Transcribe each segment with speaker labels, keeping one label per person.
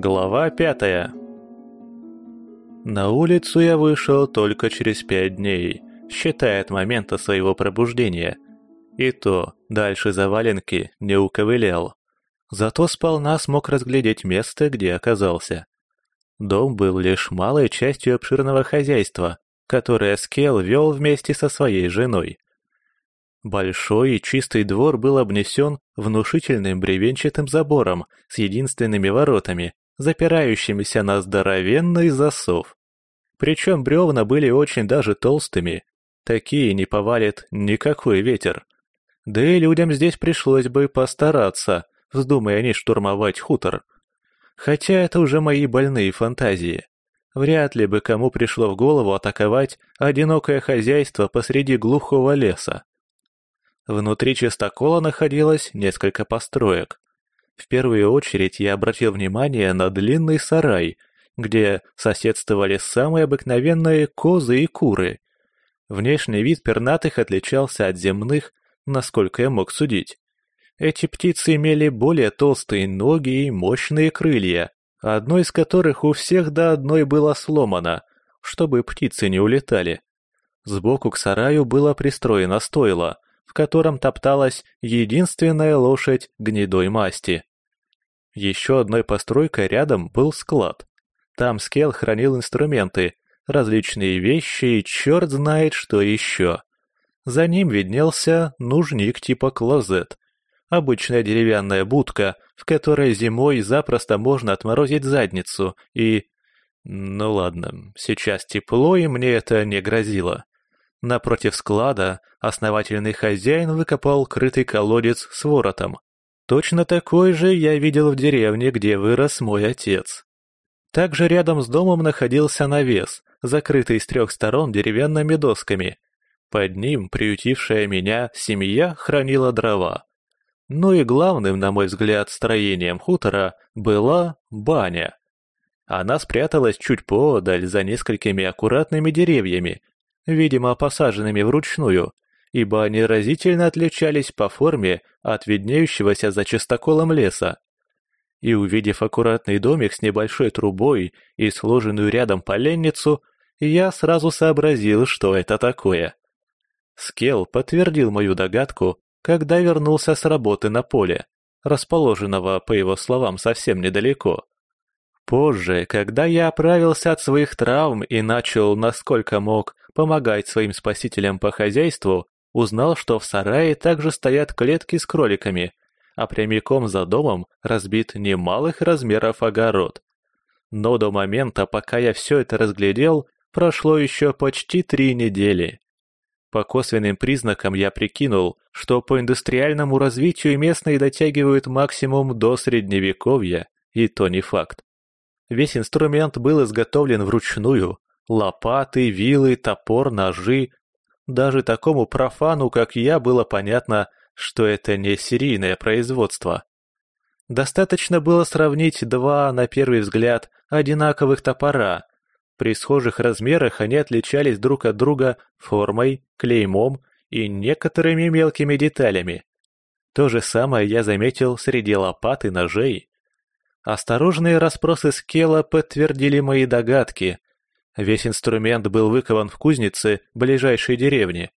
Speaker 1: Глава пятая На улицу я вышел только через пять дней, считая от момента своего пробуждения. И то дальше за валенки не уковылял. Зато сполна смог разглядеть место, где оказался. Дом был лишь малой частью обширного хозяйства, которое Скел вел вместе со своей женой. Большой и чистый двор был обнесен внушительным бревенчатым забором с единственными воротами, запирающимися на здоровенный засов. Причем бревна были очень даже толстыми, такие не повалит никакой ветер. Да и людям здесь пришлось бы постараться, вздумая они штурмовать хутор. Хотя это уже мои больные фантазии. Вряд ли бы кому пришло в голову атаковать одинокое хозяйство посреди глухого леса. Внутри чистокола находилось несколько построек. В первую очередь я обратил внимание на длинный сарай, где соседствовали самые обыкновенные козы и куры. Внешний вид пернатых отличался от земных, насколько я мог судить. Эти птицы имели более толстые ноги и мощные крылья, одно из которых у всех до одной было сломано, чтобы птицы не улетали. Сбоку к сараю было пристроено стойло, в котором топталась единственная лошадь гнедой масти. Еще одной постройкой рядом был склад. Там Скел хранил инструменты, различные вещи и черт знает что еще. За ним виднелся нужник типа клозет. Обычная деревянная будка, в которой зимой запросто можно отморозить задницу и... Ну ладно, сейчас тепло и мне это не грозило. Напротив склада основательный хозяин выкопал крытый колодец с воротом. Точно такой же я видел в деревне, где вырос мой отец. Также рядом с домом находился навес, закрытый с трех сторон деревянными досками. Под ним приютившая меня семья хранила дрова. Ну и главным, на мой взгляд, строением хутора была баня. Она спряталась чуть поодаль за несколькими аккуратными деревьями, видимо, посаженными вручную – ибо они разительно отличались по форме от виднеющегося за чистоколом леса. И увидев аккуратный домик с небольшой трубой и сложенную рядом поленницу, я сразу сообразил, что это такое. Скел подтвердил мою догадку, когда вернулся с работы на поле, расположенного, по его словам, совсем недалеко. Позже, когда я оправился от своих травм и начал, насколько мог, помогать своим спасителям по хозяйству, Узнал, что в сарае также стоят клетки с кроликами, а прямиком за домом разбит немалых размеров огород. Но до момента, пока я все это разглядел, прошло еще почти три недели. По косвенным признакам я прикинул, что по индустриальному развитию местные дотягивают максимум до средневековья, и то не факт. Весь инструмент был изготовлен вручную. Лопаты, вилы, топор, ножи, даже такому профану, как я, было понятно, что это не серийное производство. Достаточно было сравнить два, на первый взгляд, одинаковых топора. При схожих размерах они отличались друг от друга формой, клеймом и некоторыми мелкими деталями. То же самое я заметил среди лопат и ножей. Осторожные расспросы Скелла подтвердили мои догадки. Весь инструмент был выкован в кузнице ближайшей деревни.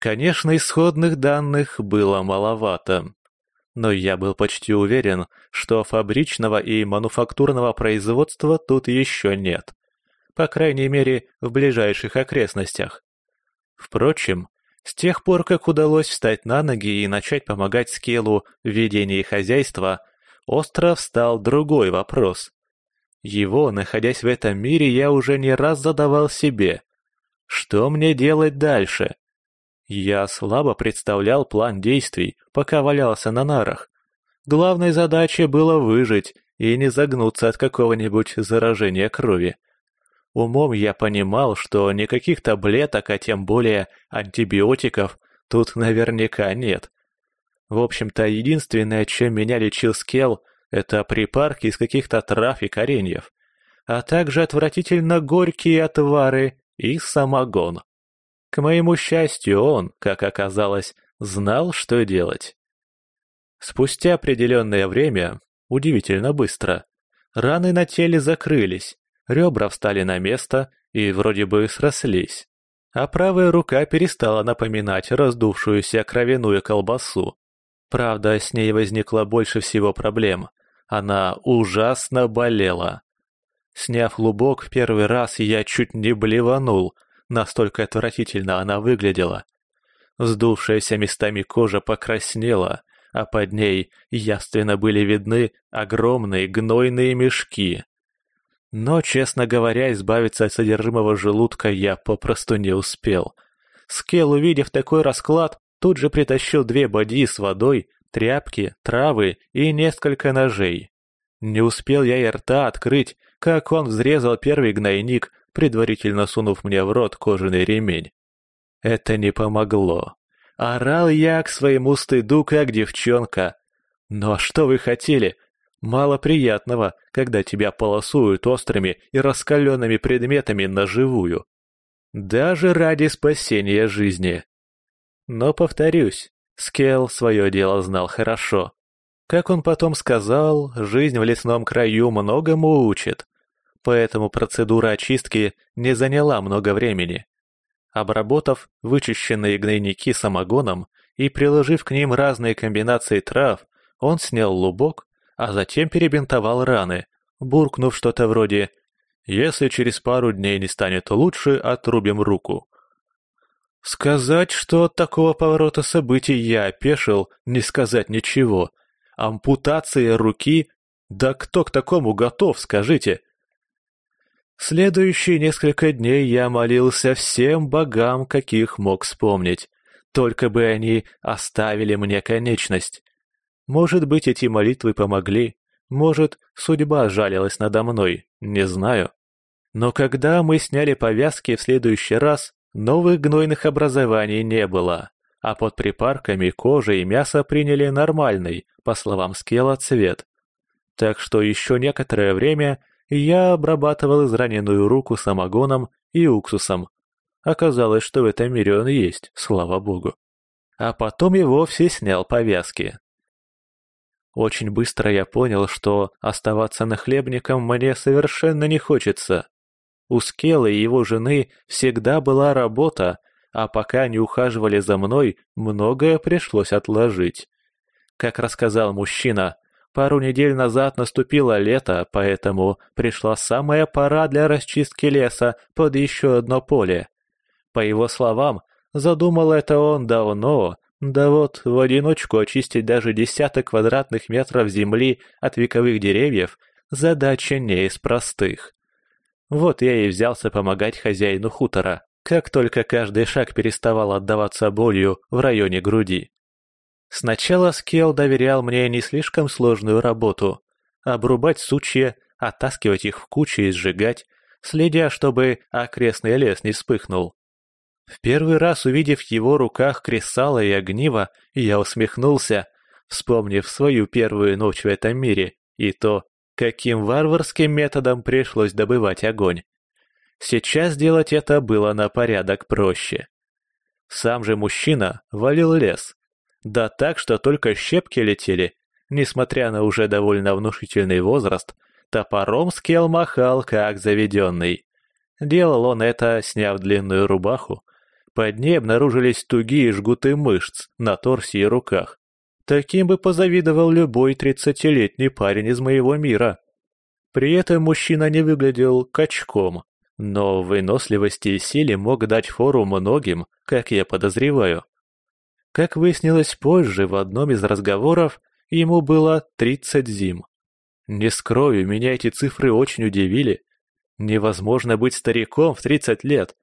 Speaker 1: Конечно, исходных данных было маловато, но я был почти уверен, что фабричного и мануфактурного производства тут еще нет. По крайней мере, в ближайших окрестностях. Впрочем, с тех пор, как удалось встать на ноги и начать помогать Скелу в ведении хозяйства, остров стал другой вопрос. Его, находясь в этом мире, я уже не раз задавал себе. Что мне делать дальше? Я слабо представлял план действий, пока валялся на нарах. Главной задачей было выжить и не загнуться от какого-нибудь заражения крови. Умом я понимал, что никаких таблеток, а тем более антибиотиков, тут наверняка нет. В общем-то, единственное, чем меня лечил Скелл, это припарки из каких-то трав и кореньев, а также отвратительно горькие отвары и самогон. К моему счастью, он, как оказалось, знал, что делать. Спустя определенное время, удивительно быстро, раны на теле закрылись, ребра встали на место и вроде бы срослись, а правая рука перестала напоминать раздувшуюся кровяную колбасу. Правда, с ней возникло больше всего проблем. Она ужасно болела. Сняв лубок в первый раз, я чуть не блеванул, настолько отвратительно она выглядела. Сдувшаяся местами кожа покраснела, а под ней явственно были видны огромные гнойные мешки. Но, честно говоря, избавиться от содержимого желудка я попросту не успел. Скел, увидев такой расклад, Тут же притащил две бадьи с водой, тряпки, травы и несколько ножей. Не успел я и рта открыть, как он взрезал первый гнойник, предварительно сунув мне в рот кожаный ремень. Это не помогло. Орал я к своему стыду, как девчонка. Но что вы хотели? Мало приятного, когда тебя полосуют острыми и раскаленными предметами наживую. Даже ради спасения жизни. Но, повторюсь, Скелл свое дело знал хорошо. Как он потом сказал, жизнь в лесном краю многому учит, поэтому процедура очистки не заняла много времени. Обработав вычищенные гнойники самогоном и приложив к ним разные комбинации трав, он снял лубок, а затем перебинтовал раны, буркнув что-то вроде «Если через пару дней не станет лучше, отрубим руку». Сказать, что от такого поворота событий я опешил, не сказать ничего. Ампутация руки? Да кто к такому готов, скажите? Следующие несколько дней я молился всем богам, каких мог вспомнить. Только бы они оставили мне конечность. Может быть, эти молитвы помогли. Может, судьба жалилась надо мной, не знаю. Но когда мы сняли повязки в следующий раз, Новых гнойных образований не было, а под припарками кожа и мясо приняли нормальный, по словам скелла, цвет. Так что еще некоторое время я обрабатывал израненную руку самогоном и уксусом. Оказалось, что в этом мире он есть, слава богу. А потом и вовсе снял повязки. Очень быстро я понял, что оставаться нахлебником мне совершенно не хочется. У Скелы и его жены всегда была работа, а пока не ухаживали за мной, многое пришлось отложить. Как рассказал мужчина, пару недель назад наступило лето, поэтому пришла самая пора для расчистки леса под еще одно поле. По его словам, задумал это он давно, да вот в одиночку очистить даже десяток квадратных метров земли от вековых деревьев – задача не из простых. Вот я и взялся помогать хозяину хутора, как только каждый шаг переставал отдаваться болью в районе груди. Сначала Скел доверял мне не слишком сложную работу – обрубать сучья, оттаскивать их в кучи и сжигать, следя, чтобы окрестный лес не вспыхнул. В первый раз, увидев в его руках кресало и огниво, я усмехнулся, вспомнив свою первую ночь в этом мире и то, Каким варварским методом пришлось добывать огонь. Сейчас делать это было на порядок проще. Сам же мужчина валил лес. Да так, что только щепки летели, несмотря на уже довольно внушительный возраст, топором Скел махал, как заведенный. Делал он это, сняв длинную рубаху. Под ней обнаружились тугие жгуты мышц на торсе и руках. Таким бы позавидовал любой тридцатилетний парень из моего мира. При этом мужчина не выглядел качком, но в выносливости и силе мог дать фору многим, как я подозреваю. Как выяснилось позже в одном из разговоров, ему было 30 зим. Не скрою, меня эти цифры очень удивили. Невозможно быть стариком в 30 лет.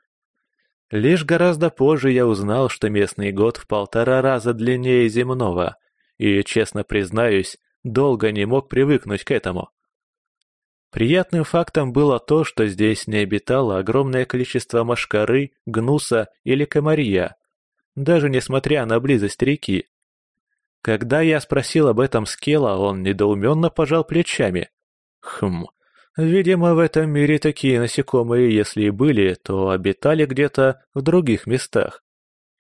Speaker 1: Лишь гораздо позже я узнал, что местный год в полтора раза длиннее земного – и, честно признаюсь, долго не мог привыкнуть к этому. Приятным фактом было то, что здесь не обитало огромное количество машкары, гнуса или комарья, даже несмотря на близость реки. Когда я спросил об этом Скела, он недоуменно пожал плечами. Хм, видимо, в этом мире такие насекомые, если и были, то обитали где-то в других местах.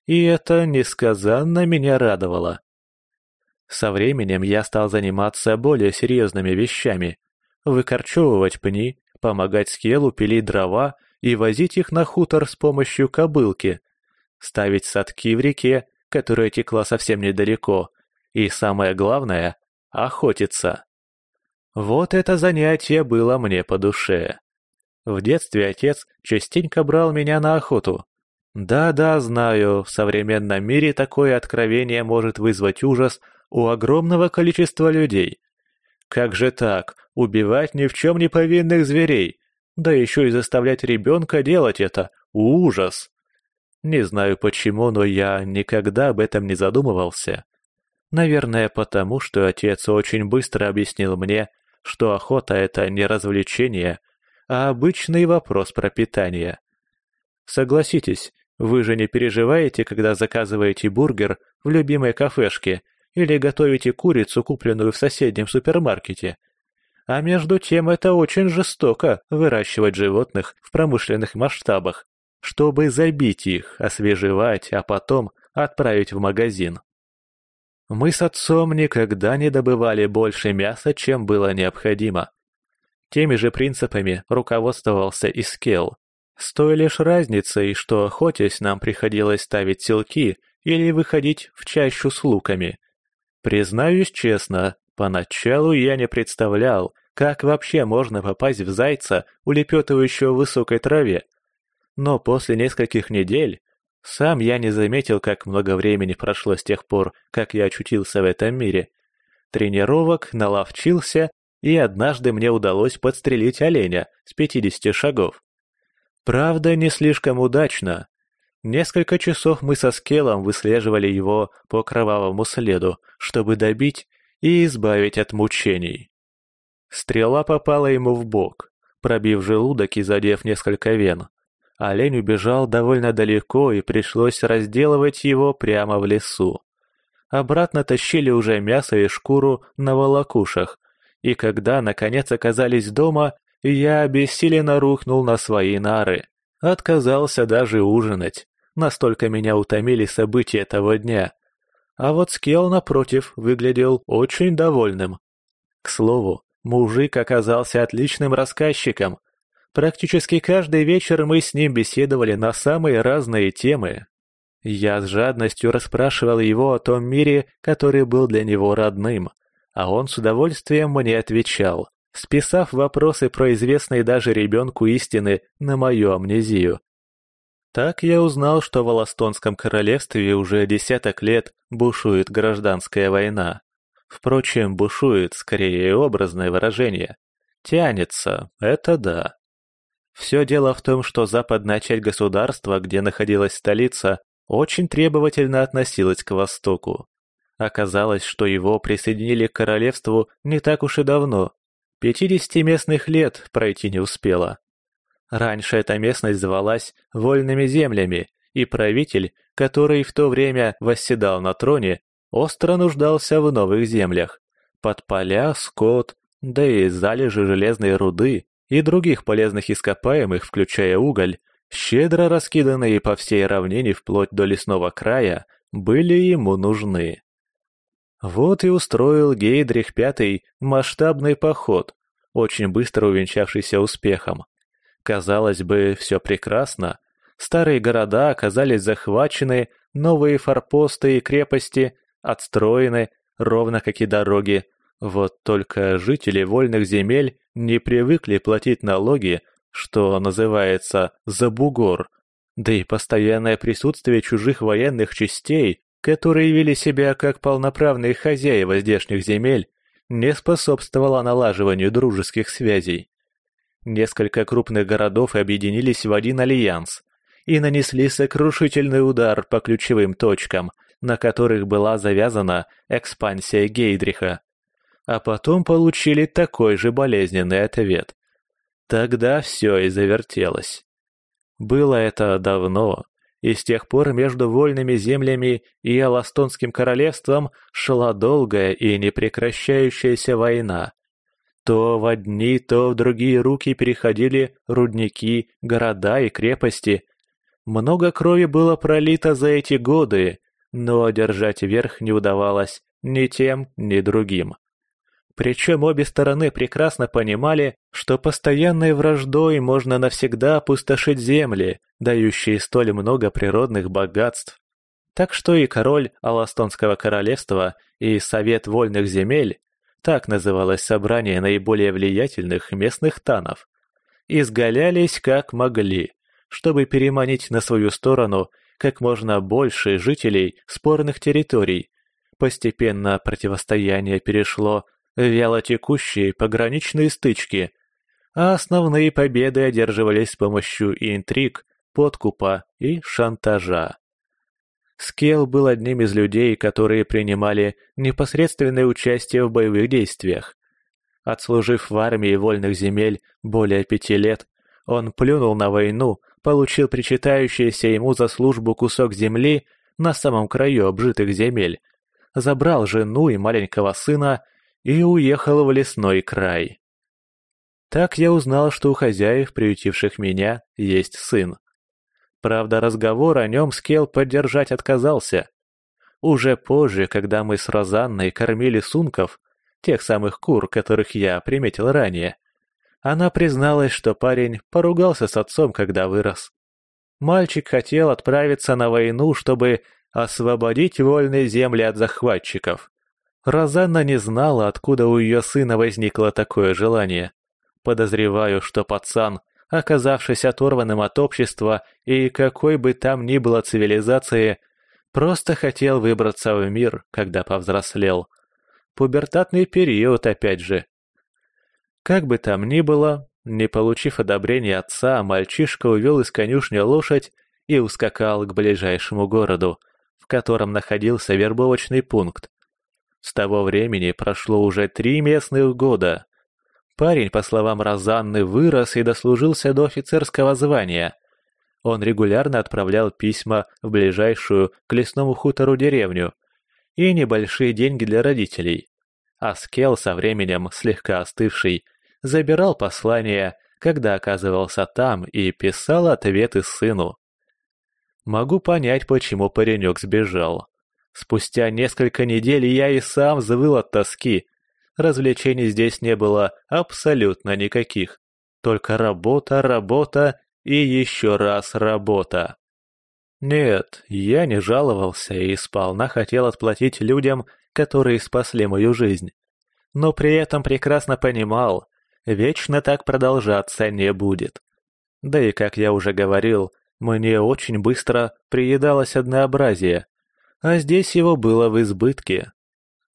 Speaker 1: И это несказанно меня радовало. Со временем я стал заниматься более серьезными вещами. Выкорчевывать пни, помогать скелу пилить дрова и возить их на хутор с помощью кобылки. Ставить садки в реке, которая текла совсем недалеко. И самое главное — охотиться. Вот это занятие было мне по душе. В детстве отец частенько брал меня на охоту. Да-да, знаю, в современном мире такое откровение может вызвать ужас, у огромного количества людей. Как же так, убивать ни в чем не повинных зверей, да еще и заставлять ребенка делать это? Ужас! Не знаю почему, но я никогда об этом не задумывался. Наверное, потому что отец очень быстро объяснил мне, что охота — это не развлечение, а обычный вопрос про питание. Согласитесь, вы же не переживаете, когда заказываете бургер в любимой кафешке или готовите курицу, купленную в соседнем супермаркете. А между тем это очень жестоко – выращивать животных в промышленных масштабах, чтобы забить их, освежевать, а потом отправить в магазин. Мы с отцом никогда не добывали больше мяса, чем было необходимо. Теми же принципами руководствовался и Скелл. С той лишь разницей, что охотясь нам приходилось ставить селки или выходить в чащу с луками. Признаюсь честно, поначалу я не представлял, как вообще можно попасть в зайца, улепетывающего в высокой траве. Но после нескольких недель сам я не заметил, как много времени прошло с тех пор, как я очутился в этом мире. Тренировок наловчился, и однажды мне удалось подстрелить оленя с 50 шагов. Правда, не слишком удачно, Несколько часов мы со Скеллом выслеживали его по кровавому следу, чтобы добить и избавить от мучений. Стрела попала ему в бок, пробив желудок и задев несколько вен. Олень убежал довольно далеко, и пришлось разделывать его прямо в лесу. Обратно тащили уже мясо и шкуру на волокушах, и когда, наконец, оказались дома, я обессиленно рухнул на свои нары. Отказался даже ужинать. Настолько меня утомили события того дня. А вот Скел, напротив, выглядел очень довольным. К слову, мужик оказался отличным рассказчиком. Практически каждый вечер мы с ним беседовали на самые разные темы. Я с жадностью расспрашивал его о том мире, который был для него родным, а он с удовольствием мне отвечал, списав вопросы про известные даже ребенку истины на мою амнезию – так я узнал, что в Аластонском королевстве уже десяток лет бушует гражданская война. Впрочем, бушует скорее образное выражение. Тянется, это да. Все дело в том, что западная часть государства, где находилась столица, очень требовательно относилась к востоку. Оказалось, что его присоединили к королевству не так уж и давно. 50 местных лет пройти не успело. Раньше эта местность звалась «Вольными землями», и правитель, который в то время восседал на троне, остро нуждался в новых землях. Под поля, скот, да и залежи железной руды и других полезных ископаемых, включая уголь, щедро раскиданные по всей равнине вплоть до лесного края, были ему нужны. Вот и устроил Гейдрих V масштабный поход, очень быстро увенчавшийся успехом. Казалось бы, все прекрасно. Старые города оказались захвачены, новые форпосты и крепости отстроены, ровно как и дороги. Вот только жители вольных земель не привыкли платить налоги, что называется «за бугор», да и постоянное присутствие чужих военных частей, которые вели себя как полноправные хозяева здешних земель, не способствовало налаживанию дружеских связей. Несколько крупных городов объединились в один альянс и нанесли сокрушительный удар по ключевым точкам, на которых была завязана экспансия Гейдриха. А потом получили такой же болезненный ответ. Тогда все и завертелось. Было это давно, и с тех пор между вольными землями и Аластонским королевством шла долгая и непрекращающаяся война, то в одни, то в другие руки переходили рудники, города и крепости. Много крови было пролито за эти годы, но держать верх не удавалось ни тем, ни другим. Причем обе стороны прекрасно понимали, что постоянной враждой можно навсегда опустошить земли, дающие столь много природных богатств. Так что и король Аластонского королевства, и Совет вольных земель так называлось собрание наиболее влиятельных местных танов. Изгалялись как могли, чтобы переманить на свою сторону как можно больше жителей спорных территорий. Постепенно противостояние перешло в вялотекущие пограничные стычки, а основные победы одерживались с помощью интриг, подкупа и шантажа. Скелл был одним из людей, которые принимали непосредственное участие в боевых действиях. Отслужив в армии вольных земель более пяти лет, он плюнул на войну, получил причитающийся ему за службу кусок земли на самом краю обжитых земель, забрал жену и маленького сына и уехал в лесной край. Так я узнал, что у хозяев, приютивших меня, есть сын. Правда, разговор о нем Скел поддержать отказался. Уже позже, когда мы с Розанной кормили сунков, тех самых кур, которых я приметил ранее, она призналась, что парень поругался с отцом, когда вырос. Мальчик хотел отправиться на войну, чтобы освободить вольные земли от захватчиков. Розанна не знала, откуда у ее сына возникло такое желание. Подозреваю, что пацан оказавшись оторванным от общества и какой бы там ни было цивилизации, просто хотел выбраться в мир, когда повзрослел. Пубертатный период, опять же. Как бы там ни было, не получив одобрения отца, мальчишка увел из конюшни лошадь и ускакал к ближайшему городу, в котором находился вербовочный пункт. С того времени прошло уже три местных года. Парень, по словам Розанны, вырос и дослужился до офицерского звания. Он регулярно отправлял письма в ближайшую к лесному хутору деревню и небольшие деньги для родителей. А Скел со временем, слегка остывший, забирал послания, когда оказывался там и писал ответы сыну. Могу понять, почему паренек сбежал. Спустя несколько недель я и сам взвыл от тоски – развлечений здесь не было абсолютно никаких. Только работа, работа и еще раз работа. Нет, я не жаловался и сполна хотел отплатить людям, которые спасли мою жизнь. Но при этом прекрасно понимал, вечно так продолжаться не будет. Да и, как я уже говорил, мне очень быстро приедалось однообразие, а здесь его было в избытке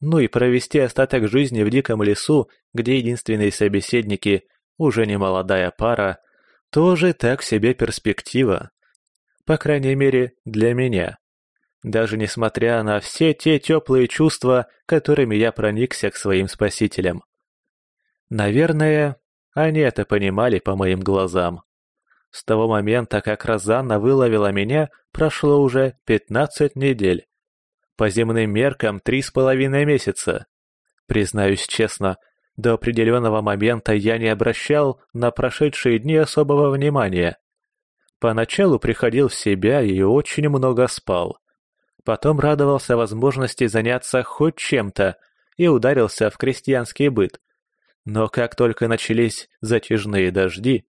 Speaker 1: ну и провести остаток жизни в диком лесу, где единственные собеседники, уже не молодая пара, тоже так себе перспектива. По крайней мере, для меня. Даже несмотря на все те теплые чувства, которыми я проникся к своим спасителям. Наверное, они это понимали по моим глазам. С того момента, как Розанна выловила меня, прошло уже 15 недель. По земным меркам три с половиной месяца. Признаюсь честно, до определенного момента я не обращал на прошедшие дни особого внимания. Поначалу приходил в себя и очень много спал. Потом радовался возможности заняться хоть чем-то и ударился в крестьянский быт. Но как только начались затяжные дожди,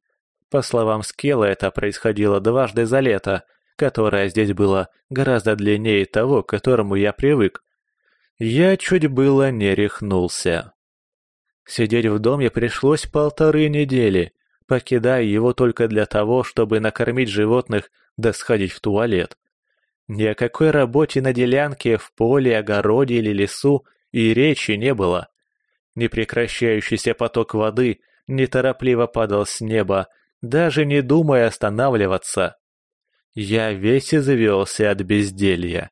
Speaker 1: по словам Скелла, это происходило дважды за лето – которое здесь было гораздо длиннее того, к которому я привык. Я чуть было не рехнулся. Сидеть в доме пришлось полторы недели, покидая его только для того, чтобы накормить животных да сходить в туалет. Ни о какой работе на делянке, в поле, огороде или лесу и речи не было. Непрекращающийся поток воды неторопливо падал с неба, даже не думая останавливаться. Я весь извелся от безделья.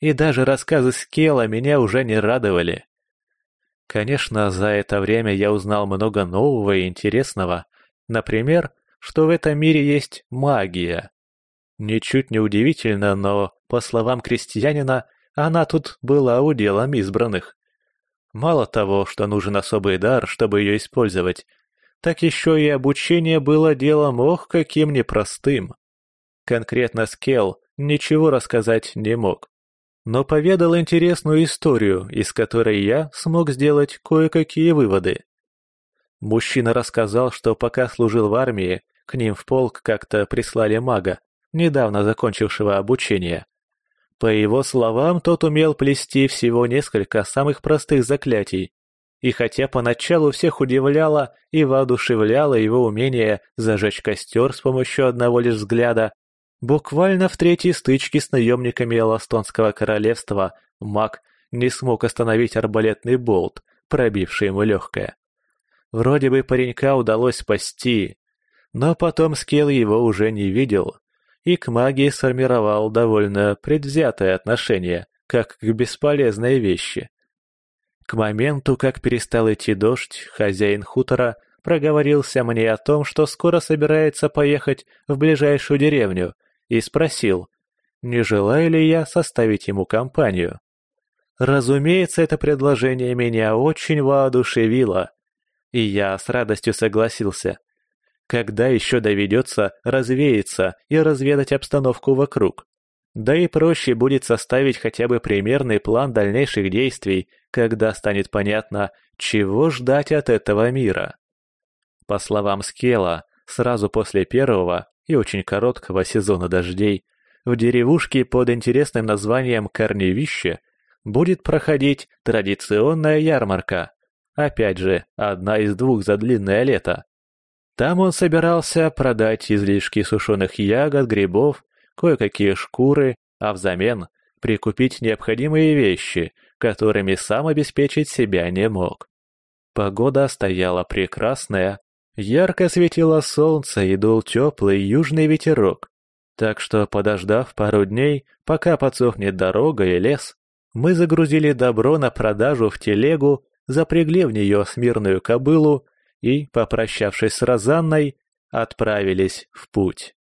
Speaker 1: И даже рассказы Скелла меня уже не радовали. Конечно, за это время я узнал много нового и интересного. Например, что в этом мире есть магия. Ничуть не удивительно, но, по словам крестьянина, она тут была уделом избранных. Мало того, что нужен особый дар, чтобы ее использовать, так еще и обучение было делом ох каким непростым. Конкретно Скелл ничего рассказать не мог. Но поведал интересную историю, из которой я смог сделать кое-какие выводы. Мужчина рассказал, что пока служил в армии, к ним в полк как-то прислали мага, недавно закончившего обучение. По его словам, тот умел плести всего несколько самых простых заклятий. И хотя поначалу всех удивляло и воодушевляло его умение зажечь костер с помощью одного лишь взгляда, Буквально в третьей стычке с наемниками Эластонского королевства маг не смог остановить арбалетный болт, пробивший ему легкое. Вроде бы паренька удалось спасти, но потом Скелл его уже не видел, и к магии сформировал довольно предвзятое отношение, как к бесполезной вещи. К моменту, как перестал идти дождь, хозяин хутора проговорился мне о том, что скоро собирается поехать в ближайшую деревню и спросил, не желаю ли я составить ему компанию. Разумеется, это предложение меня очень воодушевило, и я с радостью согласился. Когда еще доведется развеяться и разведать обстановку вокруг? Да и проще будет составить хотя бы примерный план дальнейших действий, когда станет понятно, чего ждать от этого мира. По словам Скела, сразу после первого, и очень короткого сезона дождей в деревушке под интересным названием Корневище будет проходить традиционная ярмарка. Опять же, одна из двух за длинное лето. Там он собирался продать излишки сушеных ягод, грибов, кое-какие шкуры, а взамен прикупить необходимые вещи, которыми сам обеспечить себя не мог. Погода стояла прекрасная, Ярко светило солнце и дул теплый южный ветерок. Так что, подождав пару дней, пока подсохнет дорога и лес, мы загрузили добро на продажу в телегу, запрягли в нее смирную кобылу и, попрощавшись с Розанной, отправились в путь.